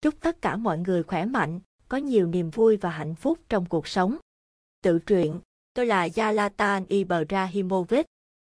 Chúc tất cả mọi người khỏe mạnh, có nhiều niềm vui và hạnh phúc trong cuộc sống. Tự truyện, tôi là Yalatan Ibrahimovic.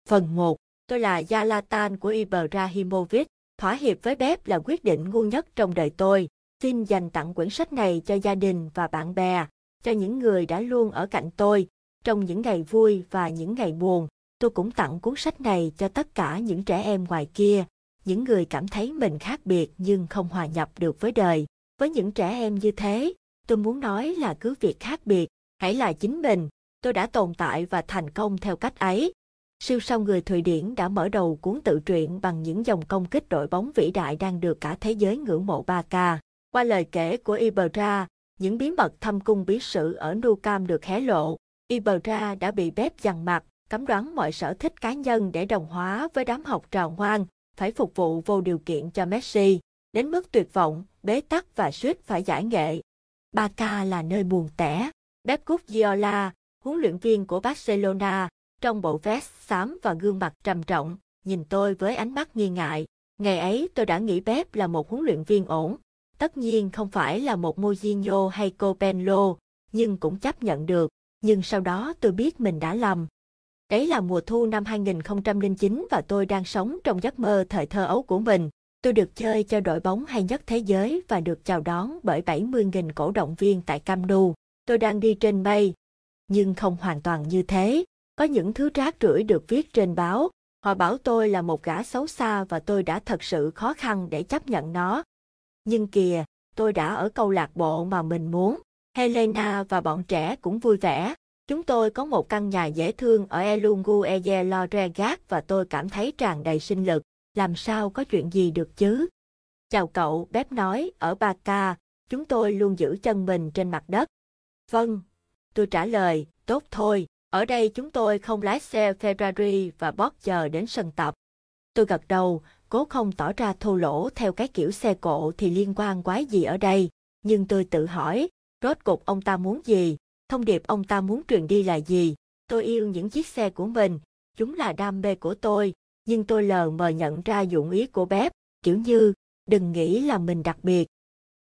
Phần 1, tôi là Yalatan của Ibrahimovic. Thỏa hiệp với bếp là quyết định ngu nhất trong đời tôi. Xin dành tặng quyển sách này cho gia đình và bạn bè, cho những người đã luôn ở cạnh tôi, trong những ngày vui và những ngày buồn. Tôi cũng tặng cuốn sách này cho tất cả những trẻ em ngoài kia, những người cảm thấy mình khác biệt nhưng không hòa nhập được với đời. Với những trẻ em như thế, tôi muốn nói là cứ việc khác biệt, hãy là chính mình. Tôi đã tồn tại và thành công theo cách ấy. Siêu sao người Thụy Điển đã mở đầu cuốn tự truyện bằng những dòng công kích đội bóng vĩ đại đang được cả thế giới ngưỡng mộ ba ca. Qua lời kể của Ibra, những bí mật thâm cung bí sử ở Nou được hé lộ. Ibra đã bị bếp dằn mặt, cấm đoán mọi sở thích cá nhân để đồng hóa với đám học trò ngoan, phải phục vụ vô điều kiện cho Messi, đến mức tuyệt vọng, bế tắc và suýt phải giải nghệ. Barca là nơi buồn tẻ. Pep Guardiola, huấn luyện viên của Barcelona, trong bộ vest xám và gương mặt trầm trọng, nhìn tôi với ánh mắt nghi ngại. Ngày ấy tôi đã nghĩ Pep là một huấn luyện viên ổn. Tất nhiên không phải là một Mourinho hay Copenlo, nhưng cũng chấp nhận được. Nhưng sau đó tôi biết mình đã lầm. Đấy là mùa thu năm 2009 và tôi đang sống trong giấc mơ thời thơ ấu của mình. Tôi được chơi cho đội bóng hay nhất thế giới và được chào đón bởi 70.000 cổ động viên tại Cam Nou. Tôi đang đi trên mây. Nhưng không hoàn toàn như thế. Có những thứ rác rưởi được viết trên báo. Họ bảo tôi là một gã xấu xa và tôi đã thật sự khó khăn để chấp nhận nó. Nhưng kìa, tôi đã ở câu lạc bộ mà mình muốn. Helena và bọn trẻ cũng vui vẻ. Chúng tôi có một căn nhà dễ thương ở Elungu Eye Loregat và tôi cảm thấy tràn đầy sinh lực. Làm sao có chuyện gì được chứ? Chào cậu, bếp nói, ở Baka, chúng tôi luôn giữ chân mình trên mặt đất. Vâng, tôi trả lời, tốt thôi, ở đây chúng tôi không lái xe Ferrari và Porsche đến sân tập. Tôi gật đầu, cố không tỏ ra thô lỗ theo cái kiểu xe cộ thì liên quan quái gì ở đây, nhưng tôi tự hỏi, rốt cục ông ta muốn gì? Thông điệp ông ta muốn truyền đi là gì? Tôi yêu những chiếc xe của mình, chúng là đam mê của tôi, nhưng tôi lờ mờ nhận ra dụng ý của bếp, kiểu như, đừng nghĩ là mình đặc biệt.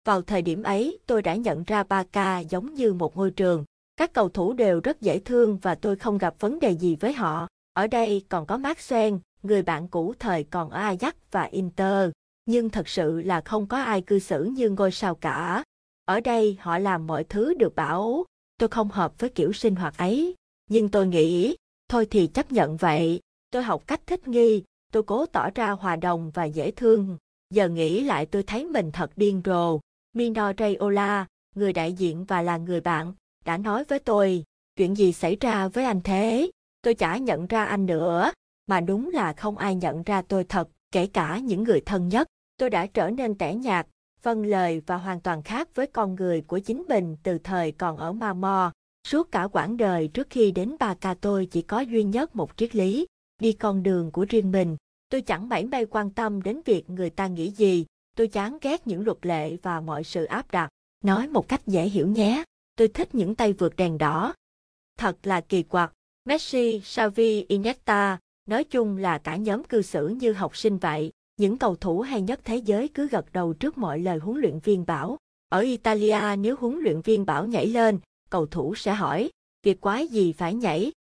Vào thời điểm ấy, tôi đã nhận ra Barca giống như một ngôi trường. Các cầu thủ đều rất dễ thương và tôi không gặp vấn đề gì với họ. Ở đây còn có Maxen, người bạn cũ thời còn ở Ajax và Inter. Nhưng thật sự là không có ai cư xử như ngôi sao cả. Ở đây họ làm mọi thứ được bảo tôi không hợp với kiểu sinh hoạt ấy. Nhưng tôi nghĩ, thôi thì chấp nhận vậy. Tôi học cách thích nghi, tôi cố tỏ ra hòa đồng và dễ thương. Giờ nghĩ lại tôi thấy mình thật điên rồ. Mino Rayola, người đại diện và là người bạn, đã nói với tôi, chuyện gì xảy ra với anh thế? Tôi chả nhận ra anh nữa, mà đúng là không ai nhận ra tôi thật, kể cả những người thân nhất. Tôi đã trở nên tẻ nhạt, vâng lời và hoàn toàn khác với con người của chính mình từ thời còn ở Mamo. Suốt cả quãng đời trước khi đến Bà Ca tôi chỉ có duy nhất một triết lý, đi con đường của riêng mình. Tôi chẳng mảy may quan tâm đến việc người ta nghĩ gì, tôi chán ghét những luật lệ và mọi sự áp đặt. Nói một cách dễ hiểu nhé, tôi thích những tay vượt đèn đỏ. Thật là kỳ quặc, Messi, Xavi, Iniesta, nói chung là cả nhóm cư xử như học sinh vậy. Những cầu thủ hay nhất thế giới cứ gật đầu trước mọi lời huấn luyện viên bảo. Ở Italia nếu huấn luyện viên bảo nhảy lên, cầu thủ sẽ hỏi, việc quái gì phải nhảy?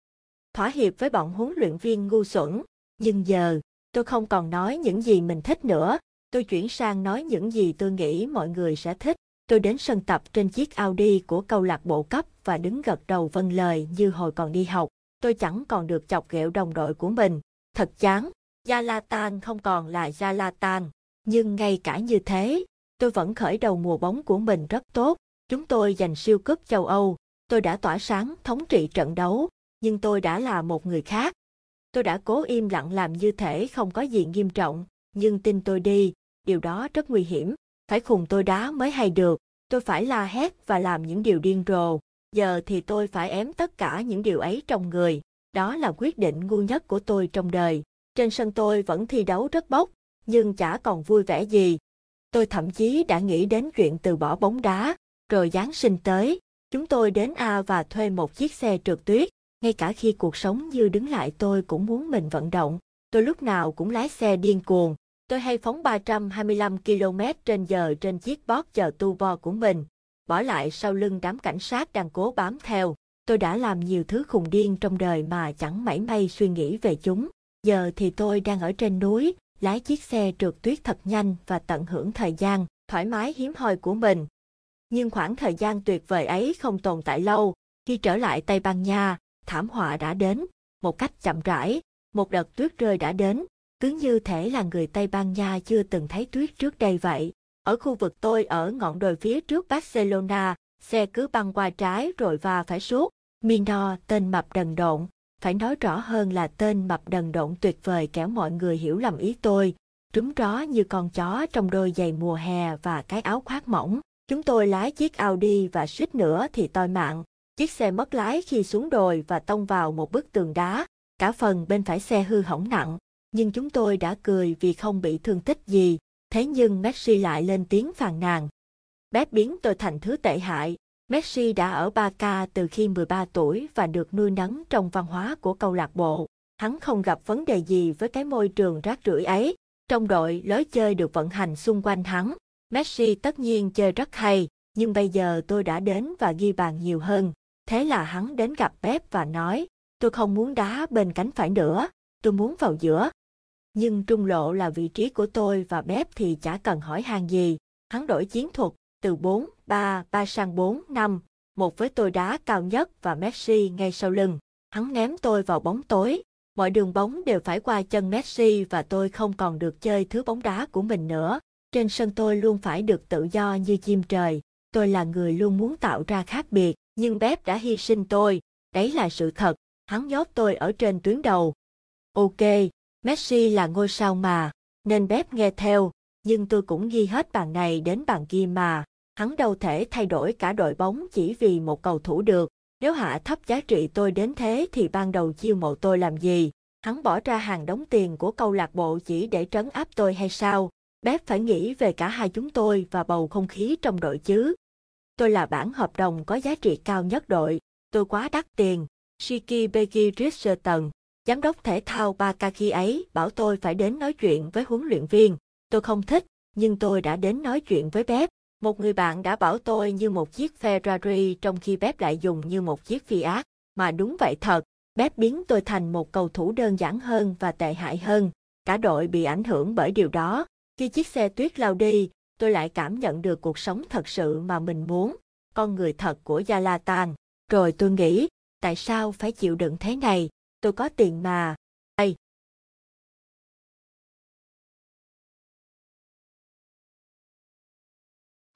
Thỏa hiệp với bọn huấn luyện viên ngu xuẩn. Nhưng giờ, tôi không còn nói những gì mình thích nữa, tôi chuyển sang nói những gì tôi nghĩ mọi người sẽ thích. Tôi đến sân tập trên chiếc Audi của câu lạc bộ cấp và đứng gật đầu vâng lời như hồi còn đi học. Tôi chẳng còn được chọc ghẹo đồng đội của mình. Thật chán, Zlatan không còn là Zlatan. Nhưng ngay cả như thế, tôi vẫn khởi đầu mùa bóng của mình rất tốt. Chúng tôi giành siêu cúp châu Âu. Tôi đã tỏa sáng thống trị trận đấu, nhưng tôi đã là một người khác. Tôi đã cố im lặng làm như thể không có gì nghiêm trọng, nhưng tin tôi đi, điều đó rất nguy hiểm. Phải khùng tôi đá mới hay được, tôi phải la hét và làm những điều điên rồ. Giờ thì tôi phải ém tất cả những điều ấy trong người. Đó là quyết định ngu nhất của tôi trong đời. Trên sân tôi vẫn thi đấu rất bốc, nhưng chả còn vui vẻ gì. Tôi thậm chí đã nghĩ đến chuyện từ bỏ bóng đá, rồi Giáng sinh tới, chúng tôi đến A và thuê một chiếc xe trượt tuyết. Ngay cả khi cuộc sống như đứng lại tôi cũng muốn mình vận động. Tôi lúc nào cũng lái xe điên cuồng, Tôi hay phóng 325 km trên giờ trên chiếc Porsche Turbo của mình, bỏ lại sau lưng đám cảnh sát đang cố bám theo. Tôi đã làm nhiều thứ khùng điên trong đời mà chẳng mảy may suy nghĩ về chúng. Giờ thì tôi đang ở trên núi, lái chiếc xe trượt tuyết thật nhanh và tận hưởng thời gian, thoải mái hiếm hoi của mình. Nhưng khoảng thời gian tuyệt vời ấy không tồn tại lâu. Khi trở lại Tây Ban Nha, thảm họa đã đến, một cách chậm rãi, một đợt tuyết rơi đã đến, cứ như thể là người Tây Ban Nha chưa từng thấy tuyết trước đây vậy. Ở khu vực tôi ở ngọn đồi phía trước Barcelona, xe cứ băng qua trái rồi va phải suốt. Mino, tên mập đần độn, phải nói rõ hơn là tên mập đần độn tuyệt vời kéo mọi người hiểu lầm ý tôi. Trúng ró như con chó trong đôi giày mùa hè và cái áo khoác mỏng. Chúng tôi lái chiếc Audi và suýt nữa thì toi mạng. Chiếc xe mất lái khi xuống đồi và tông vào một bức tường đá. Cả phần bên phải xe hư hỏng nặng. Nhưng chúng tôi đã cười vì không bị thương tích gì. Thế nhưng Messi lại lên tiếng phàn nàn. Bếp biến tôi thành thứ tệ hại. Messi đã ở Barca từ khi 13 tuổi và được nuôi nấng trong văn hóa của câu lạc bộ. Hắn không gặp vấn đề gì với cái môi trường rác rưởi ấy. Trong đội, lối chơi được vận hành xung quanh hắn. Messi tất nhiên chơi rất hay, nhưng bây giờ tôi đã đến và ghi bàn nhiều hơn. Thế là hắn đến gặp Pep và nói, tôi không muốn đá bên cánh phải nữa, tôi muốn vào giữa. Nhưng trung lộ là vị trí của tôi và Pep thì chả cần hỏi hàng gì. Hắn đổi chiến thuật, từ 4, 3, 3 sang 4, 5, một với tôi đá cao nhất và Messi ngay sau lưng. Hắn ném tôi vào bóng tối. Mọi đường bóng đều phải qua chân Messi và tôi không còn được chơi thứ bóng đá của mình nữa. Trên sân tôi luôn phải được tự do như chim trời. Tôi là người luôn muốn tạo ra khác biệt, nhưng Pep đã hy sinh tôi. Đấy là sự thật. Hắn nhốt tôi ở trên tuyến đầu. Ok, Messi là ngôi sao mà, nên Pep nghe theo, nhưng tôi cũng ghi hết bàn này đến bàn kia mà. Hắn đâu thể thay đổi cả đội bóng chỉ vì một cầu thủ được. Nếu hạ thấp giá trị tôi đến thế thì ban đầu chiêu mộ tôi làm gì? Hắn bỏ ra hàng đống tiền của câu lạc bộ chỉ để trấn áp tôi hay sao? Bếp phải nghĩ về cả hai chúng tôi và bầu không khí trong đội chứ. Tôi là bản hợp đồng có giá trị cao nhất đội. Tôi quá đắt tiền. Shiki Begi Richardson, giám đốc thể thao Bakaki khi ấy, bảo tôi phải đến nói chuyện với huấn luyện viên. Tôi không thích, nhưng tôi đã đến nói chuyện với bếp. Một người bạn đã bảo tôi như một chiếc Ferrari trong khi bếp lại dùng như một chiếc Fiat. Mà đúng vậy thật, bếp biến tôi thành một cầu thủ đơn giản hơn và tệ hại hơn. Cả đội bị ảnh hưởng bởi điều đó. Khi chiếc xe tuyết lao đi, tôi lại cảm nhận được cuộc sống thật sự mà mình muốn, con người thật của Zlatan. Rồi tôi nghĩ, tại sao phải chịu đựng thế này, tôi có tiền mà.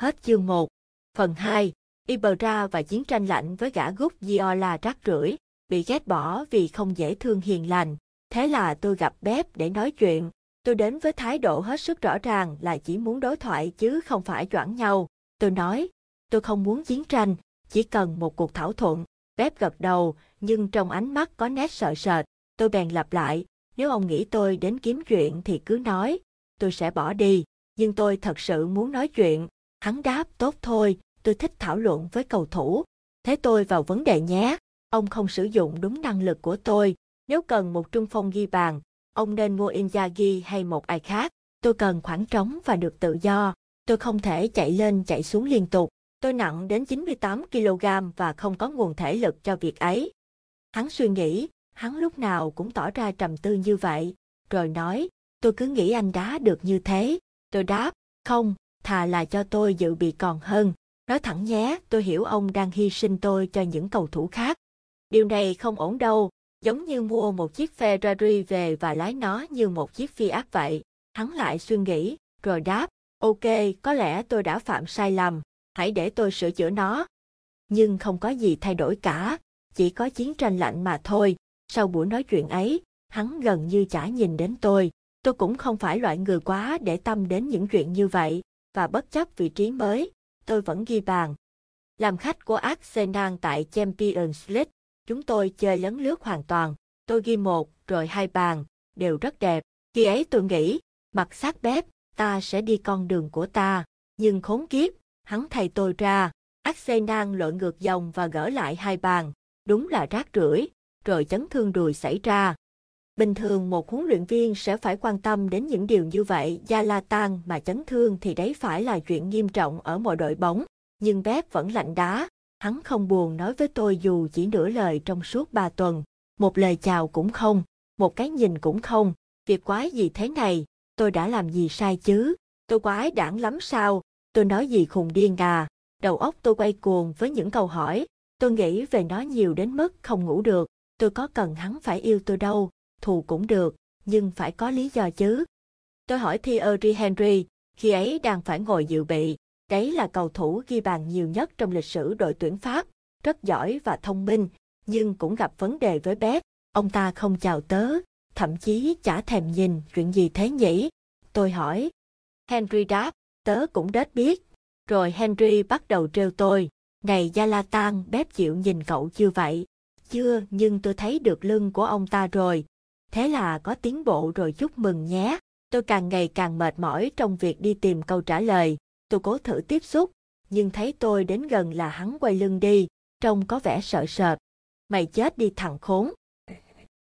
Hết chương 1. Phần 2. Ibra và chiến tranh lạnh với gã gút Giola rác rưởi, bị ghét bỏ vì không dễ thương hiền lành. Thế là tôi gặp bếp để nói chuyện. Tôi đến với thái độ hết sức rõ ràng là chỉ muốn đối thoại chứ không phải choảng nhau. Tôi nói, tôi không muốn chiến tranh, chỉ cần một cuộc thảo thuận. Bếp gật đầu, nhưng trong ánh mắt có nét sợ sệt. Tôi bèn lặp lại, nếu ông nghĩ tôi đến kiếm chuyện thì cứ nói, tôi sẽ bỏ đi. Nhưng tôi thật sự muốn nói chuyện. Hắn đáp, tốt thôi, tôi thích thảo luận với cầu thủ. Thế tôi vào vấn đề nhé. Ông không sử dụng đúng năng lực của tôi. Nếu cần một trung phong ghi bàn, ông nên mua Inzaghi hay một ai khác. Tôi cần khoảng trống và được tự do. Tôi không thể chạy lên chạy xuống liên tục. Tôi nặng đến 98 kg và không có nguồn thể lực cho việc ấy. Hắn suy nghĩ, hắn lúc nào cũng tỏ ra trầm tư như vậy, rồi nói, tôi cứ nghĩ anh đá được như thế. Tôi đáp, không, thà là cho tôi dự bị còn hơn. Nói thẳng nhé, tôi hiểu ông đang hy sinh tôi cho những cầu thủ khác. Điều này không ổn đâu, giống như mua một chiếc Ferrari về và lái nó như một chiếc Fiat vậy. Hắn lại suy nghĩ, rồi đáp, ok, có lẽ tôi đã phạm sai lầm, hãy để tôi sửa chữa nó. Nhưng không có gì thay đổi cả, chỉ có chiến tranh lạnh mà thôi. Sau buổi nói chuyện ấy, hắn gần như chả nhìn đến tôi. Tôi cũng không phải loại người quá để tâm đến những chuyện như vậy, và bất chấp vị trí mới, tôi vẫn ghi bàn. Làm khách của Arsenal tại Champions League, chúng tôi chơi lấn lướt hoàn toàn. Tôi ghi một, rồi hai bàn, đều rất đẹp. Khi ấy tôi nghĩ, mặt sát bếp, ta sẽ đi con đường của ta. Nhưng khốn kiếp, hắn thay tôi ra. Arsenal lội ngược dòng và gỡ lại hai bàn. Đúng là rác rưởi, rồi chấn thương đùi xảy ra. Bình thường một huấn luyện viên sẽ phải quan tâm đến những điều như vậy. da la tan mà chấn thương thì đấy phải là chuyện nghiêm trọng ở mọi đội bóng. Nhưng Pep vẫn lạnh đá. Hắn không buồn nói với tôi dù chỉ nửa lời trong suốt ba tuần. Một lời chào cũng không, một cái nhìn cũng không. Việc quái gì thế này, tôi đã làm gì sai chứ? Tôi quái đản lắm sao? Tôi nói gì khùng điên à? Đầu óc tôi quay cuồng với những câu hỏi. Tôi nghĩ về nó nhiều đến mức không ngủ được. Tôi có cần hắn phải yêu tôi đâu, thù cũng được, nhưng phải có lý do chứ. Tôi hỏi Thierry Henry, khi ấy đang phải ngồi dự bị. Đấy là cầu thủ ghi bàn nhiều nhất trong lịch sử đội tuyển Pháp, rất giỏi và thông minh, nhưng cũng gặp vấn đề với Pep. Ông ta không chào tớ, thậm chí chả thèm nhìn chuyện gì thế nhỉ. Tôi hỏi. Henry đáp, tớ cũng đết biết. Rồi Henry bắt đầu trêu tôi. Này Zlatan, bếp chịu nhìn cậu chưa vậy? Chưa, nhưng tôi thấy được lưng của ông ta rồi. Thế là có tiến bộ rồi chúc mừng nhé. Tôi càng ngày càng mệt mỏi trong việc đi tìm câu trả lời. Tôi cố thử tiếp xúc, nhưng thấy tôi đến gần là hắn quay lưng đi, trông có vẻ sợ sệt. Mày chết đi thằng khốn.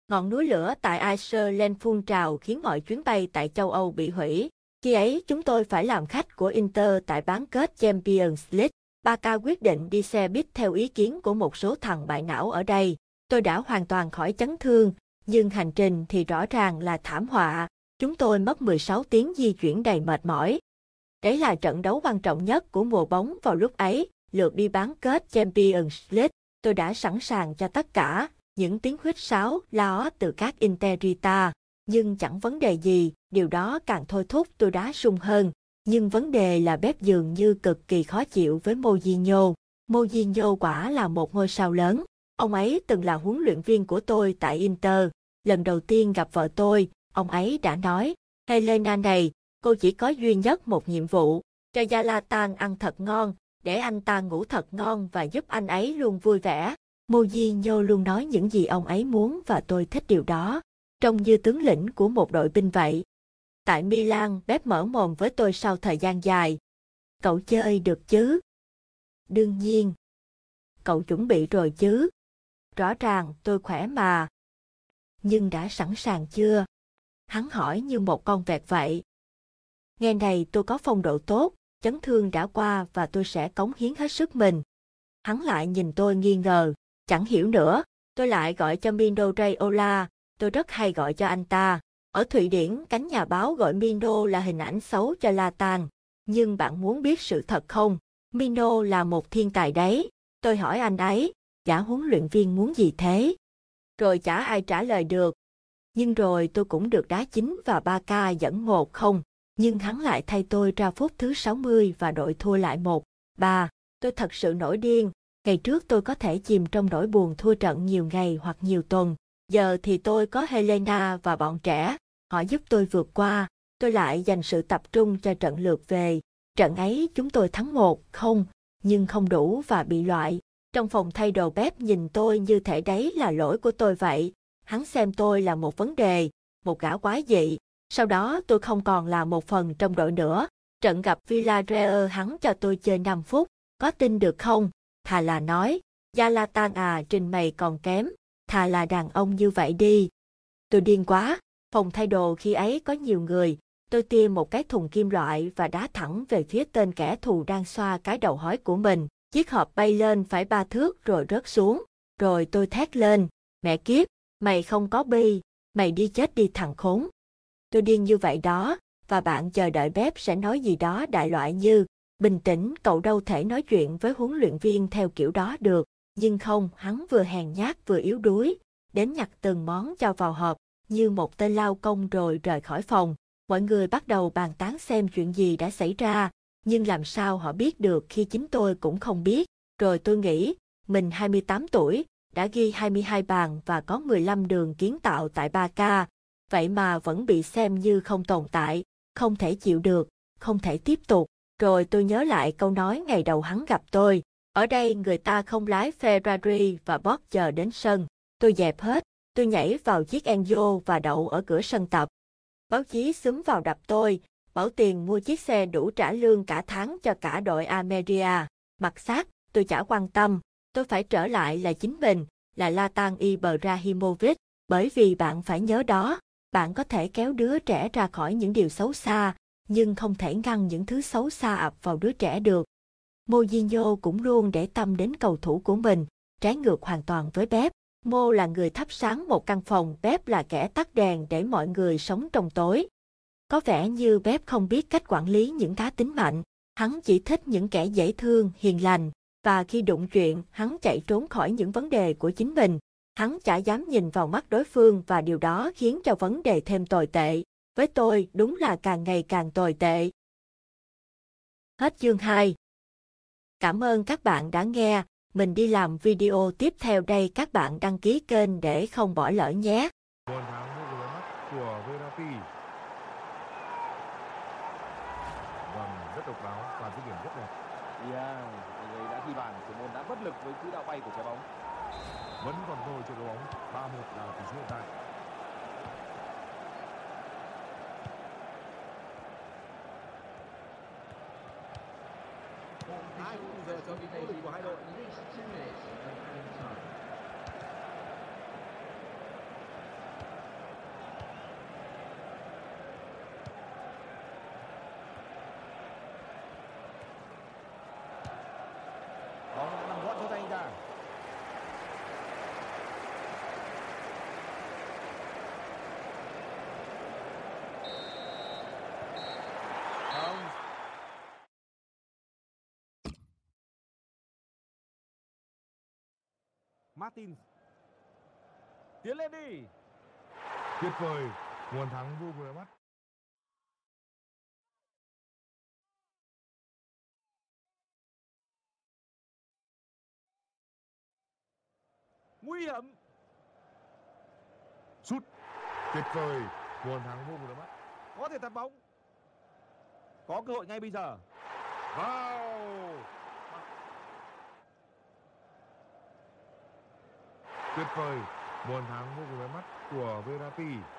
Ngọn núi lửa tại Iceland phun trào khiến mọi chuyến bay tại châu Âu bị hủy. Khi ấy chúng tôi phải làm khách của Inter tại bán kết Champions League. Barca quyết định đi xe buýt theo ý kiến của một số thằng bại não ở đây. Tôi đã hoàn toàn khỏi chấn thương, nhưng hành trình thì rõ ràng là thảm họa. Chúng tôi mất 16 tiếng di chuyển đầy mệt mỏi. Đấy là trận đấu quan trọng nhất của mùa bóng vào lúc ấy, lượt đi bán kết Champions League. Tôi đã sẵn sàng cho tất cả, những tiếng huyết sáo, la từ các Interita. Nhưng chẳng vấn đề gì, điều đó càng thôi thúc tôi đá sung hơn. Nhưng vấn đề là bếp dường như cực kỳ khó chịu với Mourinho. Mourinho quả là một ngôi sao lớn. Ông ấy từng là huấn luyện viên của tôi tại Inter. Lần đầu tiên gặp vợ tôi, ông ấy đã nói, Helena này, cô chỉ có duy nhất một nhiệm vụ, cho Zlatan ăn thật ngon, để anh ta ngủ thật ngon và giúp anh ấy luôn vui vẻ. Mourinho luôn nói những gì ông ấy muốn và tôi thích điều đó. Trông như tướng lĩnh của một đội binh vậy. Tại Milan, bếp mở mồm với tôi sau thời gian dài. Cậu chơi được chứ? Đương nhiên. Cậu chuẩn bị rồi chứ? Rõ ràng tôi khỏe mà. Nhưng đã sẵn sàng chưa? Hắn hỏi như một con vẹt vậy. Nghe này tôi có phong độ tốt, chấn thương đã qua và tôi sẽ cống hiến hết sức mình. Hắn lại nhìn tôi nghi ngờ, chẳng hiểu nữa, tôi lại gọi cho Mindo Rayola, tôi rất hay gọi cho anh ta. Ở Thụy Điển, cánh nhà báo gọi Mino là hình ảnh xấu cho Latan, Nhưng bạn muốn biết sự thật không? Mino là một thiên tài đấy. Tôi hỏi anh ấy, giả huấn luyện viên muốn gì thế? Rồi chả ai trả lời được. Nhưng rồi tôi cũng được đá chính và ba ca dẫn một không. Nhưng hắn lại thay tôi ra phút thứ 60 và đội thua lại một. Ba, tôi thật sự nổi điên. Ngày trước tôi có thể chìm trong nỗi buồn thua trận nhiều ngày hoặc nhiều tuần. Giờ thì tôi có Helena và bọn trẻ. Họ giúp tôi vượt qua. Tôi lại dành sự tập trung cho trận lượt về. Trận ấy chúng tôi thắng một, không, nhưng không đủ và bị loại. Trong phòng thay đồ bếp nhìn tôi như thể đấy là lỗi của tôi vậy. Hắn xem tôi là một vấn đề, một gã quái dị. Sau đó tôi không còn là một phần trong đội nữa. Trận gặp Villarreal hắn cho tôi chơi 5 phút. Có tin được không? Thà là nói, Zlatan à trình mày còn kém. Thà là đàn ông như vậy đi. Tôi điên quá. Phòng thay đồ khi ấy có nhiều người. Tôi tiêm một cái thùng kim loại và đá thẳng về phía tên kẻ thù đang xoa cái đầu hói của mình. Chiếc hộp bay lên phải ba thước rồi rớt xuống. Rồi tôi thét lên. Mẹ kiếp, mày không có bi, mày đi chết đi thằng khốn. Tôi điên như vậy đó, và bạn chờ đợi bếp sẽ nói gì đó đại loại như, bình tĩnh cậu đâu thể nói chuyện với huấn luyện viên theo kiểu đó được. Nhưng không, hắn vừa hèn nhát vừa yếu đuối, đến nhặt từng món cho vào hộp, như một tên lao công rồi rời khỏi phòng. Mọi người bắt đầu bàn tán xem chuyện gì đã xảy ra, nhưng làm sao họ biết được khi chính tôi cũng không biết. Rồi tôi nghĩ, mình 28 tuổi, đã ghi 22 bàn và có 15 đường kiến tạo tại 3K, vậy mà vẫn bị xem như không tồn tại, không thể chịu được, không thể tiếp tục. Rồi tôi nhớ lại câu nói ngày đầu hắn gặp tôi, ở đây người ta không lái Ferrari và bót chờ đến sân. Tôi dẹp hết, tôi nhảy vào chiếc Enzo và đậu ở cửa sân tập. Báo chí xúm vào đập tôi, bảo tiền mua chiếc xe đủ trả lương cả tháng cho cả đội Ameria. Mặt xác, tôi chả quan tâm, tôi phải trở lại là chính mình, là Latan Ibrahimovic. Bởi vì bạn phải nhớ đó, bạn có thể kéo đứa trẻ ra khỏi những điều xấu xa, nhưng không thể ngăn những thứ xấu xa ập vào đứa trẻ được. Mourinho cũng luôn để tâm đến cầu thủ của mình, trái ngược hoàn toàn với Pep. Mô là người thắp sáng một căn phòng, Pep là kẻ tắt đèn để mọi người sống trong tối. Có vẻ như bếp không biết cách quản lý những cá tính mạnh, hắn chỉ thích những kẻ dễ thương, hiền lành, và khi đụng chuyện, hắn chạy trốn khỏi những vấn đề của chính mình. Hắn chả dám nhìn vào mắt đối phương và điều đó khiến cho vấn đề thêm tồi tệ. Với tôi, đúng là càng ngày càng tồi tệ. Hết chương 2 Cảm ơn các bạn đã nghe, mình đi làm video tiếp theo đây các bạn đăng ký kênh để không bỏ lỡ nhé. Bàn thắng vô cùng lóa mắt của Verratti. Vâng, rất độc đáo và dứt điểm rất đẹp. Yeah, người đã ghi bàn, thủ môn đã bất lực bay của trái bóng. Vẫn còn thôi cho đội bóng 3-1 là tỷ số hiện tại. Hai phút giờ cho nỗ lực của hai đội. Bóng nằm gọn trong tay anh ta. Không. Martins. Tiến lên đi. Tuyệt vời, nguồn thắng vô lóa mắt. Nguy hiểm. Sút tuyệt vời, nguồn thắng vô lóa mắt. Có thể tạt bóng. Có cơ hội ngay bây giờ. Wow! Tuyệt vời, nguồn thắng vô cùng mắt của Verratti.